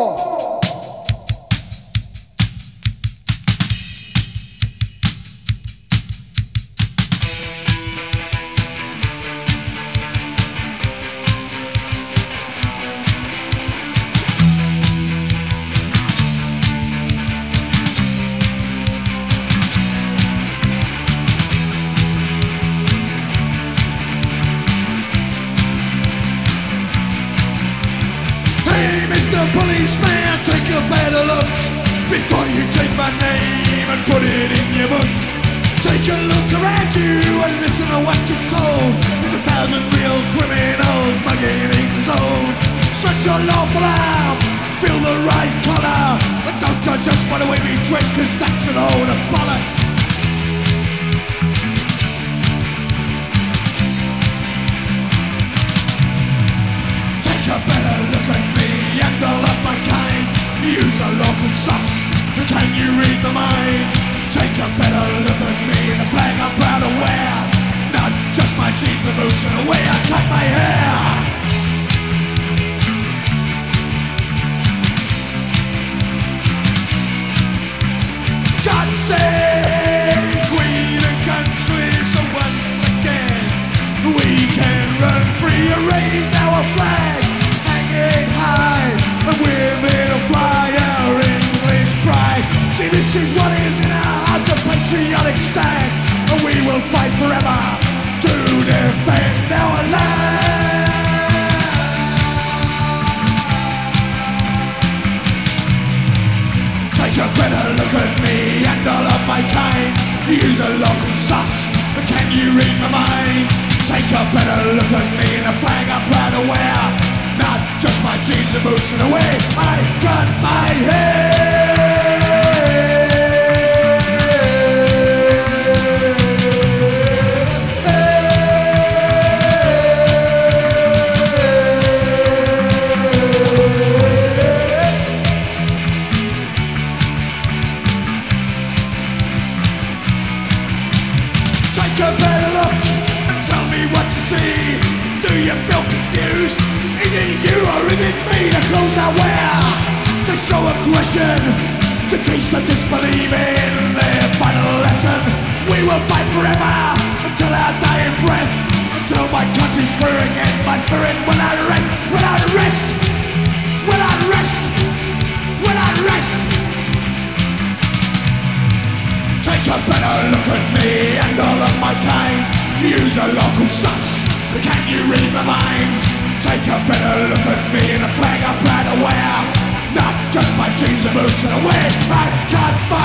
four. Take a look around you and listen to what you're told. There's a thousand real criminals mugging England's old. Stretch your lawful arm, feel the right collar, and don't judge us by the way we dress, cause that's an of bollocks. Take a better look at me and all of my kind. Use a local sus. A better look at me and the flag I'm proud to wear. Not just my jeans and boots and the way I cut my hair. Stand, and we will fight forever to defend our land. Take a better look at me and all of my kind. Use a local sus, but can you read my mind? Take a better look at me and the flag I'm proud to wear. Not just my jeans and boots and the way I cut my Take a better look and tell me what you see. Do you feel confused? Is it you or is it me? The clothes I wear, they show aggression to teach the disbelieving their final lesson. We will fight forever until our dying breath, until my country's free again. My spirit will not rest, will not rest, will not rest, will not rest. Take a better look at me use a local sus. But can you read my mind? Take a better look at me in a flag I'm proud to wear Not just my jeans and boots and a wig. I got my